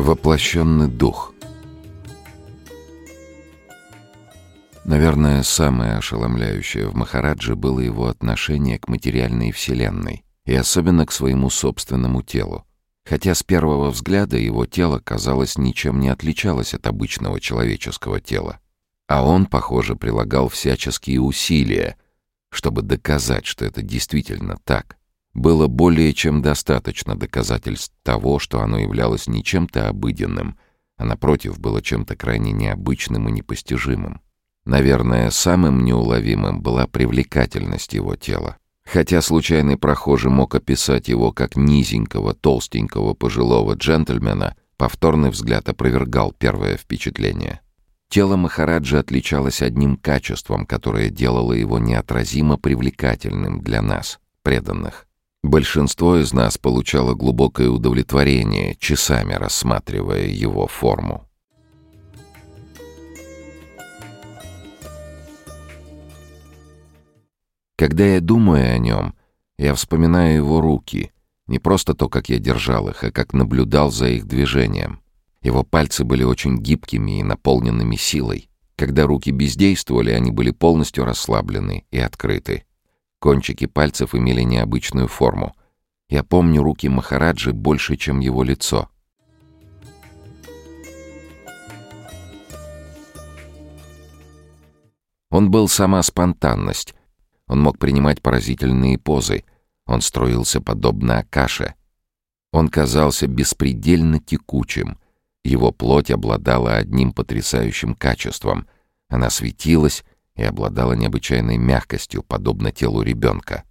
Воплощенный дух Наверное, самое ошеломляющее в Махараджи было его отношение к материальной вселенной, и особенно к своему собственному телу. Хотя с первого взгляда его тело, казалось, ничем не отличалось от обычного человеческого тела. А он, похоже, прилагал всяческие усилия, чтобы доказать, что это действительно так. Было более чем достаточно доказательств того, что оно являлось не чем-то обыденным, а напротив было чем-то крайне необычным и непостижимым. Наверное, самым неуловимым была привлекательность его тела. Хотя случайный прохожий мог описать его как низенького, толстенького пожилого джентльмена, повторный взгляд опровергал первое впечатление. Тело Махараджи отличалось одним качеством, которое делало его неотразимо привлекательным для нас, преданных. Большинство из нас получало глубокое удовлетворение, часами рассматривая его форму. Когда я думаю о нем, я вспоминаю его руки, не просто то, как я держал их, а как наблюдал за их движением. Его пальцы были очень гибкими и наполненными силой. Когда руки бездействовали, они были полностью расслаблены и открыты. Кончики пальцев имели необычную форму. Я помню руки Махараджи больше, чем его лицо. Он был сама спонтанность. Он мог принимать поразительные позы. Он строился подобно Акаше. Он казался беспредельно текучим. Его плоть обладала одним потрясающим качеством. Она светилась, и обладала необычайной мягкостью, подобно телу ребенка.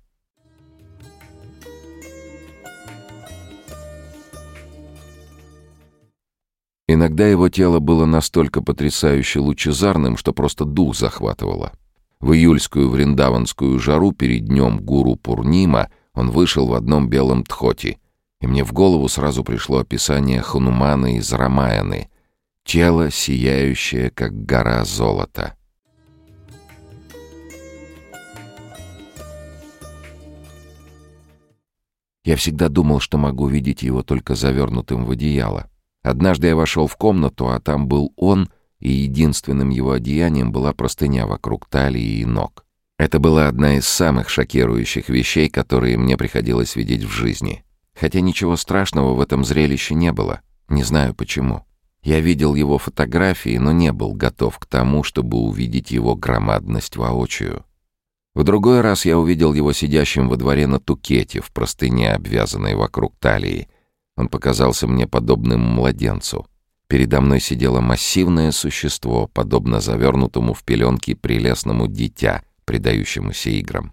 Иногда его тело было настолько потрясающе лучезарным, что просто дух захватывало. В июльскую вриндаванскую жару перед днем гуру Пурнима он вышел в одном белом тхоти, и мне в голову сразу пришло описание Ханумана из Рамаяны — тело, сияющее, как гора золота — Я всегда думал, что могу видеть его только завернутым в одеяло. Однажды я вошел в комнату, а там был он, и единственным его одеянием была простыня вокруг талии и ног. Это была одна из самых шокирующих вещей, которые мне приходилось видеть в жизни. Хотя ничего страшного в этом зрелище не было. Не знаю почему. Я видел его фотографии, но не был готов к тому, чтобы увидеть его громадность воочию. В другой раз я увидел его сидящим во дворе на тукете в простыне, обвязанной вокруг талии. Он показался мне подобным младенцу. Передо мной сидело массивное существо, подобно завернутому в пеленки прелестному дитя, предающемуся играм.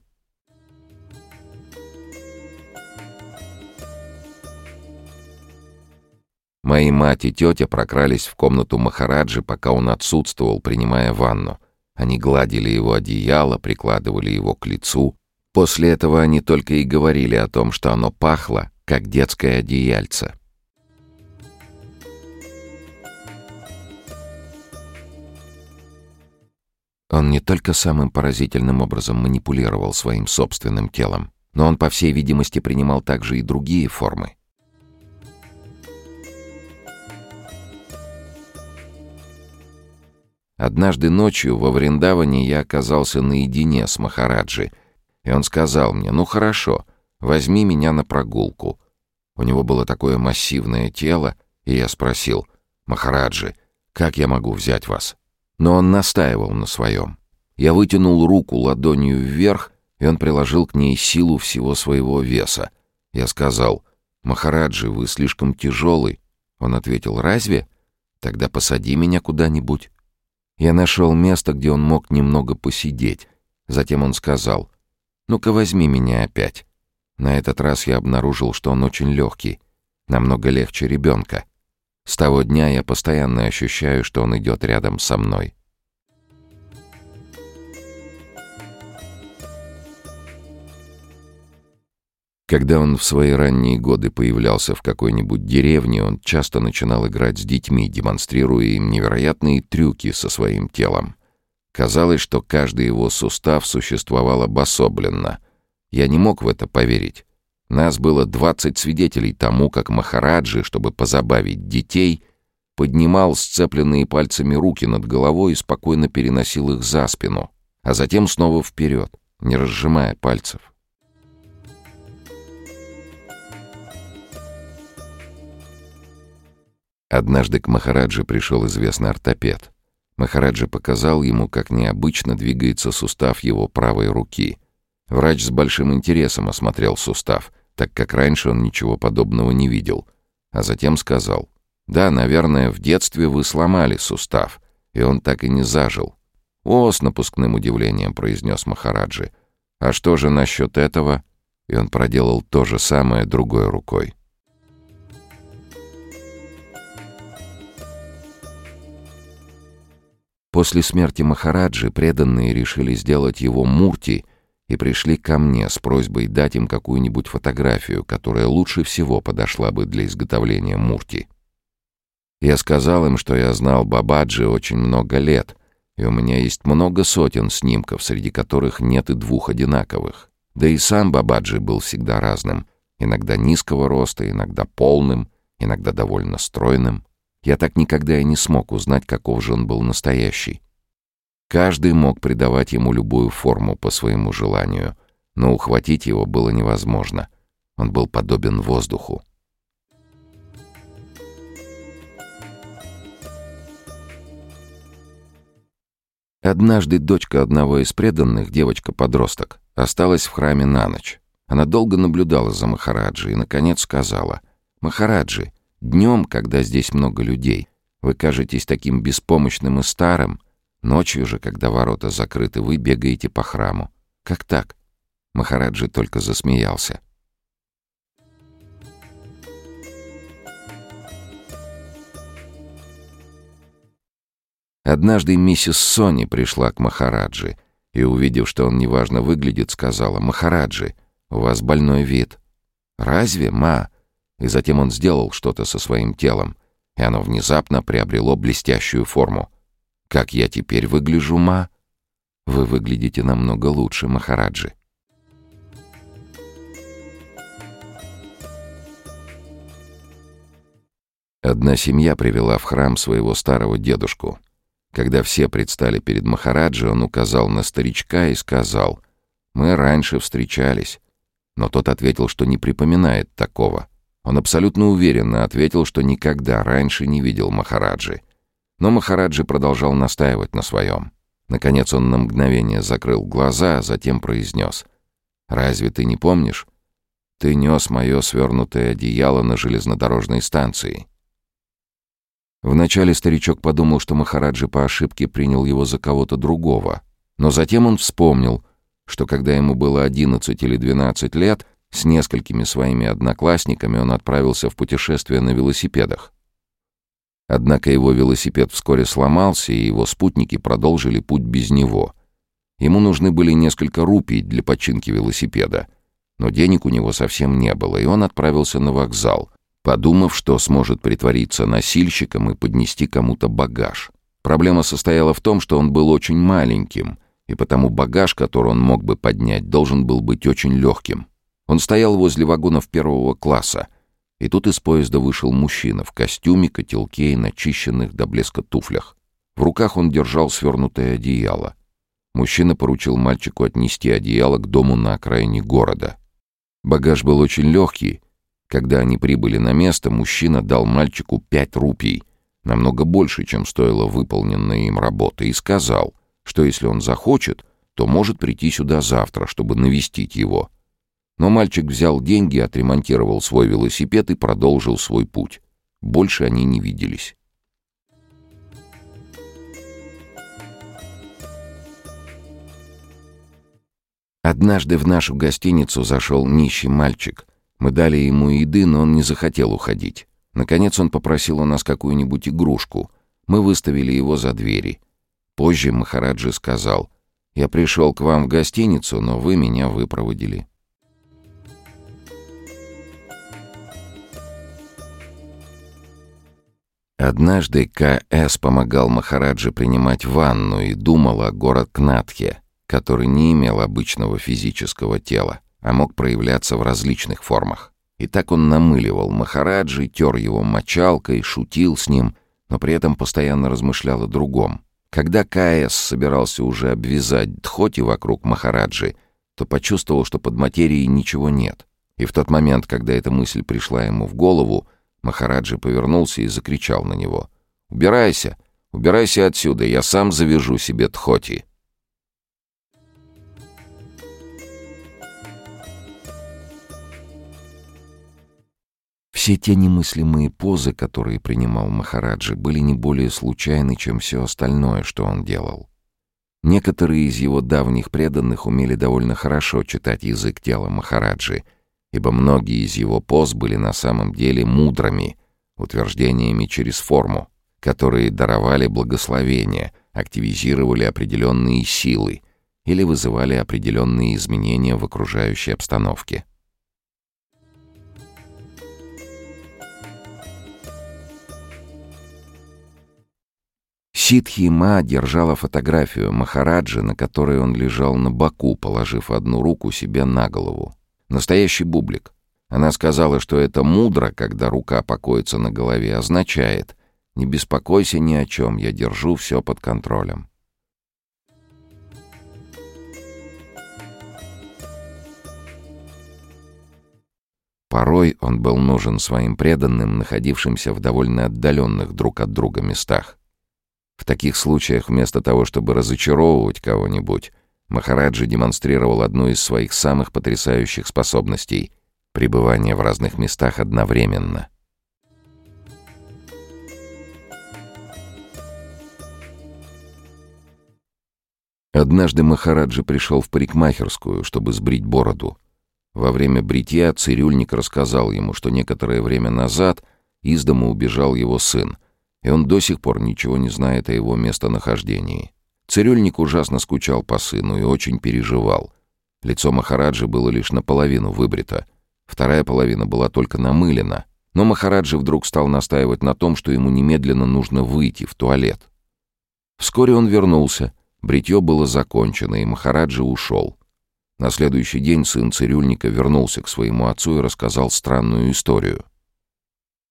Мои мать и тетя прокрались в комнату Махараджи, пока он отсутствовал, принимая ванну. Они гладили его одеяло, прикладывали его к лицу. После этого они только и говорили о том, что оно пахло, как детское одеяльце. Он не только самым поразительным образом манипулировал своим собственным телом, но он, по всей видимости, принимал также и другие формы. Однажды ночью во Вриндаване я оказался наедине с Махараджи, и он сказал мне, «Ну хорошо, возьми меня на прогулку». У него было такое массивное тело, и я спросил, «Махараджи, как я могу взять вас?» Но он настаивал на своем. Я вытянул руку ладонью вверх, и он приложил к ней силу всего своего веса. Я сказал, «Махараджи, вы слишком тяжелый». Он ответил, «Разве? Тогда посади меня куда-нибудь». Я нашел место, где он мог немного посидеть. Затем он сказал, «Ну-ка возьми меня опять». На этот раз я обнаружил, что он очень легкий, намного легче ребенка. С того дня я постоянно ощущаю, что он идет рядом со мной. Когда он в свои ранние годы появлялся в какой-нибудь деревне, он часто начинал играть с детьми, демонстрируя им невероятные трюки со своим телом. Казалось, что каждый его сустав существовал обособленно. Я не мог в это поверить. Нас было двадцать свидетелей тому, как Махараджи, чтобы позабавить детей, поднимал сцепленные пальцами руки над головой и спокойно переносил их за спину, а затем снова вперед, не разжимая пальцев. Однажды к Махараджи пришел известный ортопед. Махараджи показал ему, как необычно двигается сустав его правой руки. Врач с большим интересом осмотрел сустав, так как раньше он ничего подобного не видел, а затем сказал, «Да, наверное, в детстве вы сломали сустав, и он так и не зажил». «О!» — с напускным удивлением произнес Махараджи. «А что же насчет этого?» И он проделал то же самое другой рукой. После смерти Махараджи преданные решили сделать его мурти и пришли ко мне с просьбой дать им какую-нибудь фотографию, которая лучше всего подошла бы для изготовления мурти. Я сказал им, что я знал Бабаджи очень много лет, и у меня есть много сотен снимков, среди которых нет и двух одинаковых. Да и сам Бабаджи был всегда разным, иногда низкого роста, иногда полным, иногда довольно стройным. Я так никогда и не смог узнать, каков же он был настоящий. Каждый мог придавать ему любую форму по своему желанию, но ухватить его было невозможно. Он был подобен воздуху. Однажды дочка одного из преданных, девочка-подросток, осталась в храме на ночь. Она долго наблюдала за Махараджи и, наконец, сказала, «Махараджи, Днем, когда здесь много людей, вы кажетесь таким беспомощным и старым. Ночью же, когда ворота закрыты, вы бегаете по храму. Как так?» Махараджи только засмеялся. Однажды миссис Сони пришла к Махараджи и, увидев, что он неважно выглядит, сказала, «Махараджи, у вас больной вид». «Разве, ма?» И затем он сделал что-то со своим телом, и оно внезапно приобрело блестящую форму. «Как я теперь выгляжу, ма?» «Вы выглядите намного лучше, Махараджи». Одна семья привела в храм своего старого дедушку. Когда все предстали перед Махараджи, он указал на старичка и сказал, «Мы раньше встречались». Но тот ответил, что не припоминает такого — он абсолютно уверенно ответил, что никогда раньше не видел Махараджи. Но Махараджи продолжал настаивать на своем. Наконец он на мгновение закрыл глаза, а затем произнес. «Разве ты не помнишь? Ты нес мое свернутое одеяло на железнодорожной станции». Вначале старичок подумал, что Махараджи по ошибке принял его за кого-то другого. Но затем он вспомнил, что когда ему было 11 или 12 лет, с несколькими своими одноклассниками он отправился в путешествие на велосипедах. Однако его велосипед вскоре сломался, и его спутники продолжили путь без него. Ему нужны были несколько рупий для починки велосипеда, но денег у него совсем не было, и он отправился на вокзал, подумав, что сможет притвориться носильщиком и поднести кому-то багаж. Проблема состояла в том, что он был очень маленьким, и потому багаж, который он мог бы поднять, должен был быть очень легким. Он стоял возле вагонов первого класса, и тут из поезда вышел мужчина в костюме, котелке и начищенных до блеска туфлях. В руках он держал свернутое одеяло. Мужчина поручил мальчику отнести одеяло к дому на окраине города. Багаж был очень легкий. Когда они прибыли на место, мужчина дал мальчику пять рупий, намного больше, чем стоила выполненная им работа, и сказал, что если он захочет, то может прийти сюда завтра, чтобы навестить его — но мальчик взял деньги, отремонтировал свой велосипед и продолжил свой путь. Больше они не виделись. Однажды в нашу гостиницу зашел нищий мальчик. Мы дали ему еды, но он не захотел уходить. Наконец он попросил у нас какую-нибудь игрушку. Мы выставили его за двери. Позже Махараджи сказал, «Я пришел к вам в гостиницу, но вы меня выпроводили». Однажды К.С. помогал Махараджи принимать ванну и думал о город Кнатхе, который не имел обычного физического тела, а мог проявляться в различных формах. И так он намыливал Махараджи, тер его мочалкой, шутил с ним, но при этом постоянно размышлял о другом. Когда Каэс собирался уже обвязать Дхоти вокруг Махараджи, то почувствовал, что под материей ничего нет. И в тот момент, когда эта мысль пришла ему в голову, Махараджи повернулся и закричал на него. «Убирайся! Убирайся отсюда! Я сам завяжу себе Дхоти!» Все те немыслимые позы, которые принимал Махараджи, были не более случайны, чем все остальное, что он делал. Некоторые из его давних преданных умели довольно хорошо читать язык тела Махараджи, ибо многие из его поз были на самом деле мудрыми, утверждениями через форму, которые даровали благословение, активизировали определенные силы или вызывали определенные изменения в окружающей обстановке. Ситхи Ма держала фотографию Махараджи, на которой он лежал на боку, положив одну руку себе на голову. Настоящий бублик. Она сказала, что это мудро, когда рука покоится на голове, означает «Не беспокойся ни о чем, я держу все под контролем». Порой он был нужен своим преданным, находившимся в довольно отдаленных друг от друга местах. В таких случаях вместо того, чтобы разочаровывать кого-нибудь, Махараджи демонстрировал одну из своих самых потрясающих способностей — пребывание в разных местах одновременно. Однажды Махараджи пришел в парикмахерскую, чтобы сбрить бороду. Во время бритья цирюльник рассказал ему, что некоторое время назад из дома убежал его сын — и он до сих пор ничего не знает о его местонахождении. Цирюльник ужасно скучал по сыну и очень переживал. Лицо Махараджи было лишь наполовину выбрито, вторая половина была только намылена, но Махараджи вдруг стал настаивать на том, что ему немедленно нужно выйти в туалет. Вскоре он вернулся, бритье было закончено, и Махараджи ушел. На следующий день сын цирюльника вернулся к своему отцу и рассказал странную историю —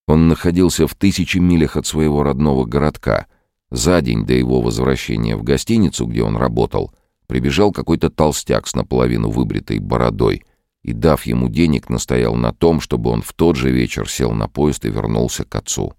он находился в тысячи милях от своего родного городка. За день до его возвращения в гостиницу, где он работал, прибежал какой-то толстяк с наполовину выбритой бородой и, дав ему денег, настоял на том, чтобы он в тот же вечер сел на поезд и вернулся к отцу.